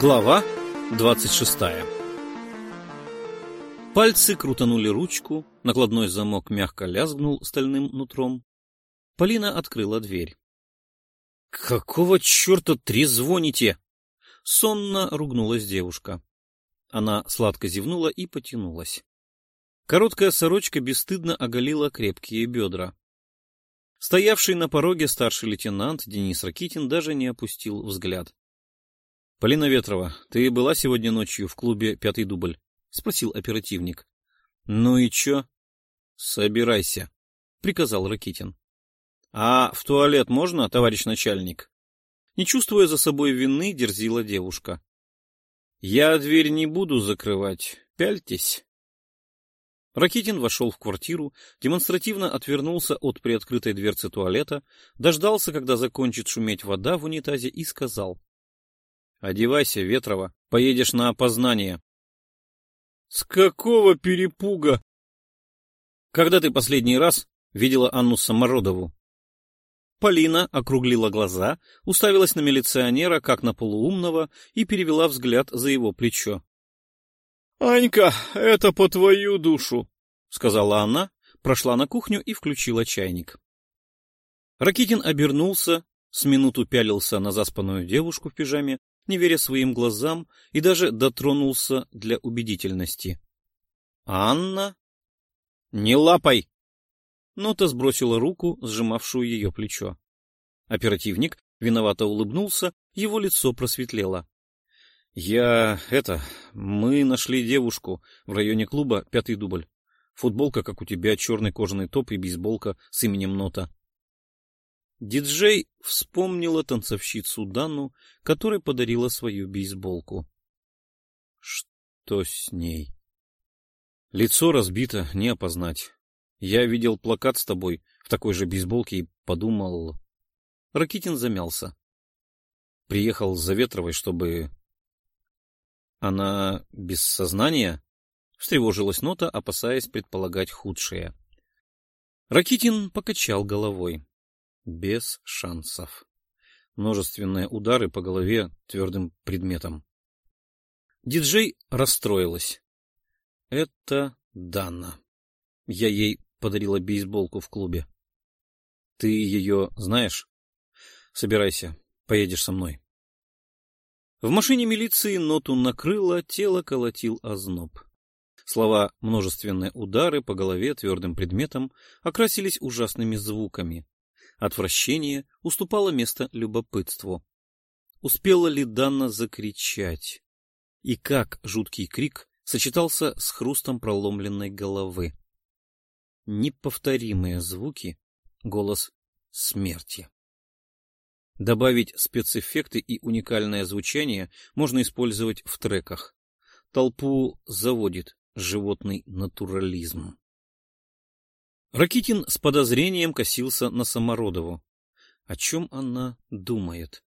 Глава 26 Пальцы крутанули ручку, накладной замок мягко лязгнул стальным нутром. Полина открыла дверь. — Какого черта трезвоните? — сонно ругнулась девушка. Она сладко зевнула и потянулась. Короткая сорочка бесстыдно оголила крепкие бедра. Стоявший на пороге старший лейтенант Денис Ракитин даже не опустил взгляд. — Полина Ветрова, ты была сегодня ночью в клубе «Пятый дубль»? — спросил оперативник. — Ну и чё? — Собирайся, — приказал Ракитин. — А в туалет можно, товарищ начальник? Не чувствуя за собой вины, дерзила девушка. — Я дверь не буду закрывать. Пяльтесь. Ракитин вошел в квартиру, демонстративно отвернулся от приоткрытой дверцы туалета, дождался, когда закончит шуметь вода в унитазе, и сказал. Одевайся, Ветрова, поедешь на опознание. С какого перепуга? Когда ты последний раз видела Анну Самородову? Полина округлила глаза, уставилась на милиционера, как на полуумного, и перевела взгляд за его плечо. — Анька, это по твою душу, — сказала она, прошла на кухню и включила чайник. Ракитин обернулся, с минуту пялился на заспанную девушку в пижаме, не веря своим глазам, и даже дотронулся для убедительности. «Анна?» «Не лапай!» Нота сбросила руку, сжимавшую ее плечо. Оперативник виновато улыбнулся, его лицо просветлело. «Я... это... Мы нашли девушку в районе клуба «Пятый дубль». Футболка, как у тебя, черный кожаный топ и бейсболка с именем Нота. Диджей вспомнила танцовщицу Дану, которой подарила свою бейсболку. Что с ней? Лицо разбито, не опознать. Я видел плакат с тобой в такой же бейсболке и подумал... Ракитин замялся. Приехал за Ветровой, чтобы... Она без сознания? Встревожилась нота, опасаясь предполагать худшее. Ракитин покачал головой. Без шансов. Множественные удары по голове твердым предметом. Диджей расстроилась. Это Дана. Я ей подарила бейсболку в клубе. Ты ее знаешь? Собирайся, поедешь со мной. В машине милиции ноту накрыло, тело колотил озноб. Слова «множественные удары по голове твердым предметом» окрасились ужасными звуками, Отвращение уступало место любопытству. Успела ли Данна закричать? И как жуткий крик сочетался с хрустом проломленной головы? Неповторимые звуки, голос смерти. Добавить спецэффекты и уникальное звучание можно использовать в треках. Толпу заводит животный натурализм. Ракитин с подозрением косился на Самородову. О чем она думает?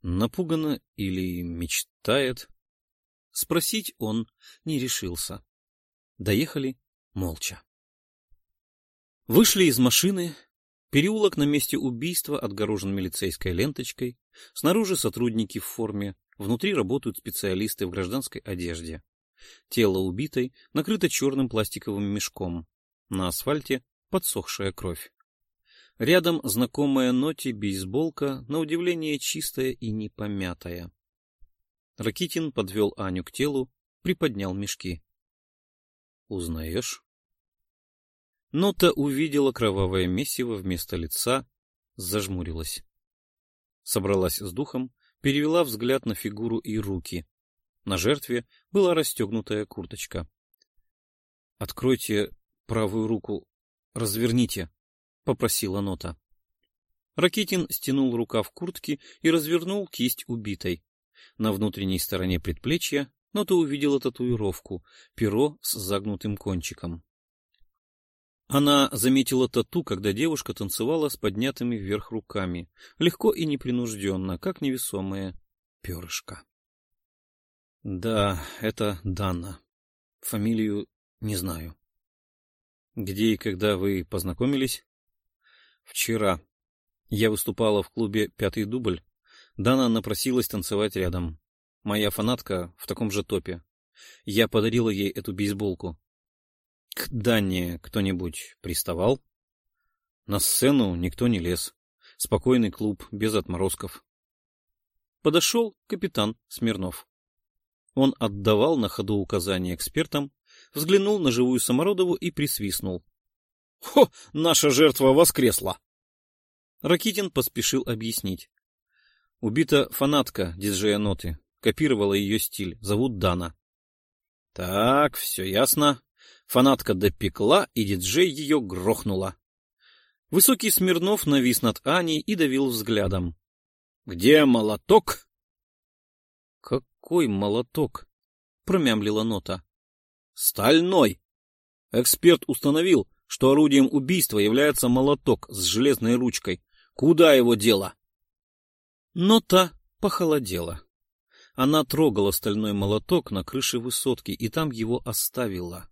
Напугана или мечтает? Спросить он не решился. Доехали молча. Вышли из машины. Переулок на месте убийства отгорожен милицейской ленточкой. Снаружи сотрудники в форме, внутри работают специалисты в гражданской одежде. Тело убитой накрыто черным пластиковым мешком. На асфальте подсохшая кровь. Рядом знакомая ноте бейсболка, на удивление чистая и не помятая. Ракитин подвел Аню к телу, приподнял мешки. «Узнаешь?» Нота увидела кровавое месиво вместо лица, зажмурилась. Собралась с духом, перевела взгляд на фигуру и руки. На жертве была расстегнутая курточка. «Откройте правую руку Разверните, попросила Нота. Ракитин стянул рукав куртки и развернул кисть убитой. На внутренней стороне предплечья Нота увидела татуировку, перо с загнутым кончиком. Она заметила тату, когда девушка танцевала с поднятыми вверх руками, легко и непринужденно, как невесомое перышко. Да, это Дана. Фамилию не знаю. Где и когда вы познакомились? Вчера. Я выступала в клубе «Пятый дубль». Дана напросилась танцевать рядом. Моя фанатка в таком же топе. Я подарила ей эту бейсболку. К Дане кто-нибудь приставал? На сцену никто не лез. Спокойный клуб, без отморозков. Подошел капитан Смирнов. Он отдавал на ходу указания экспертам, взглянул на живую Самородову и присвистнул. — Хо, наша жертва воскресла! Ракитин поспешил объяснить. Убита фанатка диджея Ноты, копировала ее стиль, зовут Дана. — Так, все ясно. Фанатка допекла, и диджей ее грохнула. Высокий Смирнов навис над Аней и давил взглядом. — Где молоток? — Какой молоток? — промямлила Нота. — Стальной. Эксперт установил, что орудием убийства является молоток с железной ручкой. Куда его дело? Нота похолодела. Она трогала стальной молоток на крыше высотки и там его оставила.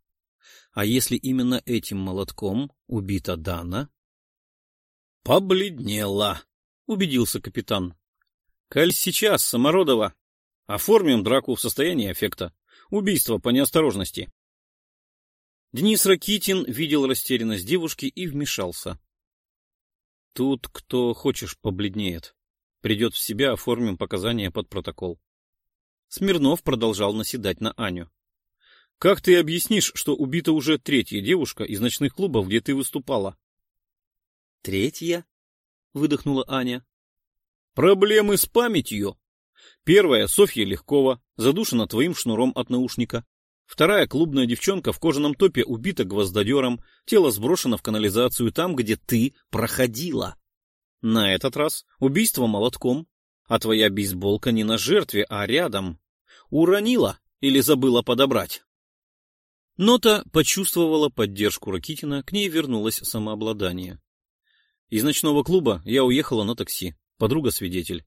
А если именно этим молотком убита Дана? Побледнела, убедился капитан. Коль сейчас, Самородова, оформим драку в состоянии эффекта. Убийство по неосторожности. Денис Ракитин видел растерянность девушки и вмешался. Тут кто хочешь побледнеет. Придет в себя, оформим показания под протокол. Смирнов продолжал наседать на Аню. Как ты объяснишь, что убита уже третья девушка из ночных клубов, где ты выступала? Третья? Выдохнула Аня. Проблемы с памятью. Первая — Софья Легкова, задушена твоим шнуром от наушника. Вторая — клубная девчонка в кожаном топе убита гвоздодером, тело сброшено в канализацию там, где ты проходила. На этот раз убийство молотком, а твоя бейсболка не на жертве, а рядом. Уронила или забыла подобрать. Нота почувствовала поддержку Ракитина, к ней вернулось самообладание. Из ночного клуба я уехала на такси. Подруга свидетель.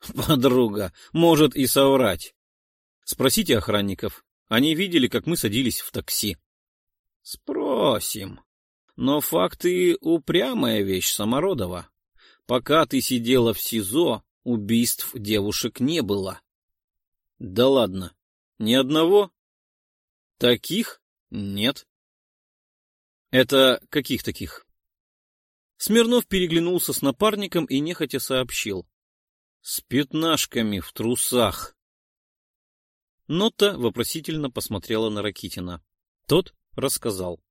Подруга, может и соврать. Спросите охранников. Они видели, как мы садились в такси. Спросим. Но факты — упрямая вещь Самородова. Пока ты сидела в СИЗО, убийств девушек не было. Да ладно, ни одного? Таких нет. Это каких таких? Смирнов переглянулся с напарником и нехотя сообщил. С пятнашками в трусах. Нота вопросительно посмотрела на Ракитина. Тот рассказал.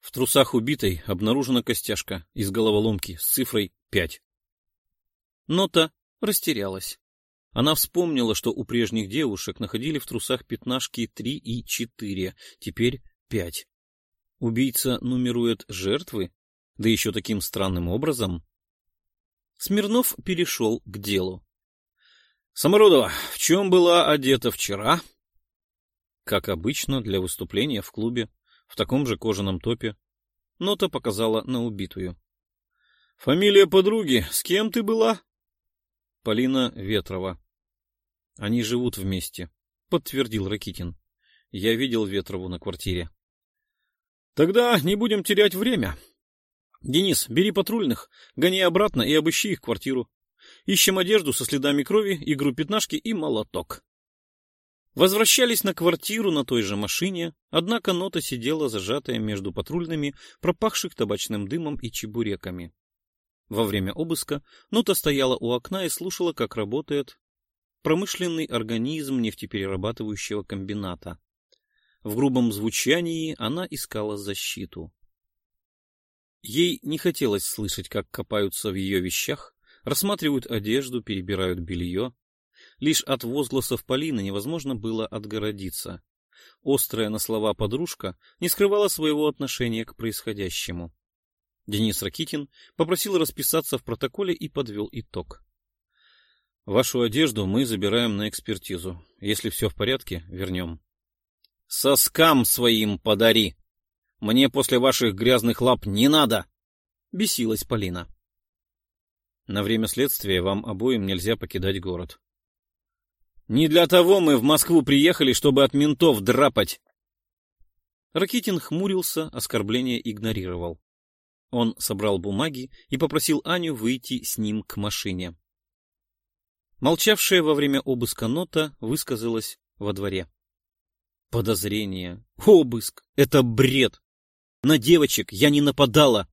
В трусах убитой обнаружена костяшка из головоломки с цифрой пять. Нота растерялась. Она вспомнила, что у прежних девушек находили в трусах пятнашки три и четыре, теперь пять. Убийца нумерует жертвы, да еще таким странным образом. Смирнов перешел к делу. — Самородова, в чем была одета вчера? — Как обычно, для выступления в клубе, в таком же кожаном топе. Нота показала на убитую. — Фамилия подруги, с кем ты была? — Полина Ветрова. Они живут вместе, подтвердил Ракитин. Я видел Ветрову на квартире. Тогда не будем терять время. Денис, бери патрульных, гони обратно и обыщи их квартиру. Ищем одежду со следами крови, игру пятнашки и молоток. Возвращались на квартиру на той же машине, однако нота сидела зажатая между патрульными, пропахших табачным дымом и чебуреками. Во время обыска нота стояла у окна и слушала, как работает промышленный организм нефтеперерабатывающего комбината. В грубом звучании она искала защиту. Ей не хотелось слышать, как копаются в ее вещах, рассматривают одежду, перебирают белье. Лишь от возгласов Полины невозможно было отгородиться. Острая на слова подружка не скрывала своего отношения к происходящему. Денис Ракитин попросил расписаться в протоколе и подвел итог. Вашу одежду мы забираем на экспертизу. Если все в порядке, вернем. Соскам своим подари. Мне после ваших грязных лап не надо. Бесилась Полина. На время следствия вам обоим нельзя покидать город. Не для того мы в Москву приехали, чтобы от ментов драпать. Ракитин хмурился, оскорбление игнорировал. Он собрал бумаги и попросил Аню выйти с ним к машине. Молчавшая во время обыска нота высказалась во дворе. Подозрение, обыск — это бред. На девочек я не нападала.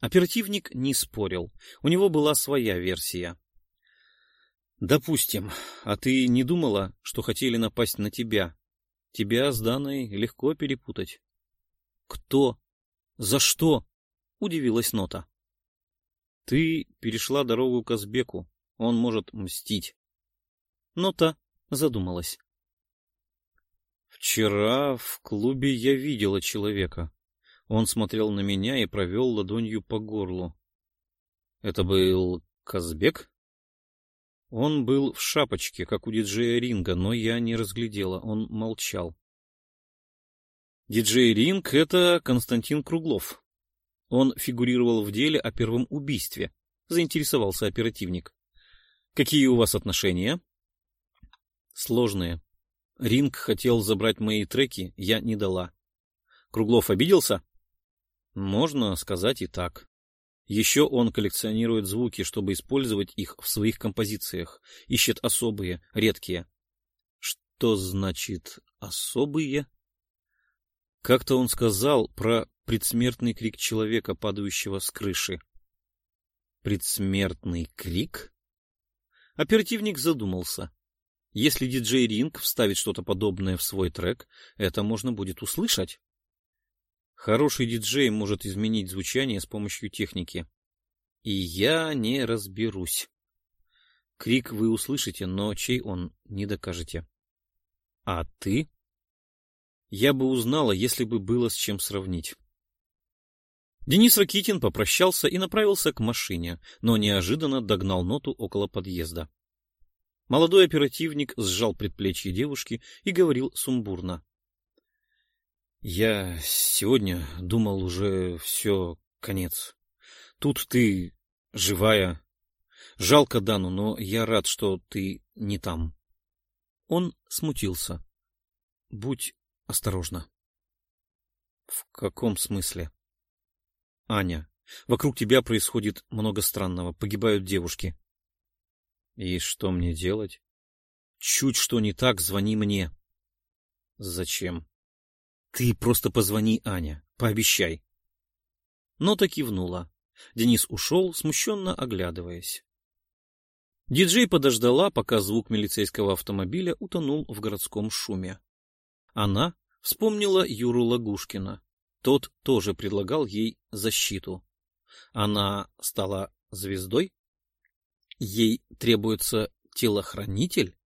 Оперативник не спорил. У него была своя версия. Допустим. А ты не думала, что хотели напасть на тебя? Тебя с Даной легко перепутать. Кто? За что? Удивилась Нота. Ты перешла дорогу к Азбеку. Он может мстить. Нота задумалась. Вчера в клубе я видела человека. Он смотрел на меня и провел ладонью по горлу. Это был Казбек? Он был в шапочке, как у диджея Ринга, но я не разглядела, он молчал. Диджей Ринг — это Константин Круглов. Он фигурировал в деле о первом убийстве, заинтересовался оперативник. Какие у вас отношения? Сложные. Ринг хотел забрать мои треки, я не дала. Круглов обиделся? Можно сказать и так. Еще он коллекционирует звуки, чтобы использовать их в своих композициях. Ищет особые, редкие. Что значит «особые»? Как-то он сказал про предсмертный крик человека, падающего с крыши. Предсмертный крик? Оперативник задумался. Если диджей Ринг вставит что-то подобное в свой трек, это можно будет услышать. Хороший диджей может изменить звучание с помощью техники. И я не разберусь. Крик вы услышите, но чей он, не докажете. А ты? Я бы узнала, если бы было с чем сравнить. Денис Ракитин попрощался и направился к машине, но неожиданно догнал ноту около подъезда. Молодой оперативник сжал предплечье девушки и говорил сумбурно. Я сегодня думал уже все, конец. Тут ты живая. Жалко Дану, но я рад, что ты не там. Он смутился. Будь осторожна. В каком смысле? Аня, вокруг тебя происходит много странного. Погибают девушки. И что мне делать? Чуть что не так, звони мне. Зачем? Ты просто позвони, Аня, пообещай. Нота кивнула. Денис ушел, смущенно оглядываясь. Диджей подождала, пока звук милицейского автомобиля утонул в городском шуме. Она вспомнила Юру Лагушкина. Тот тоже предлагал ей защиту. Она стала звездой? Ей требуется телохранитель?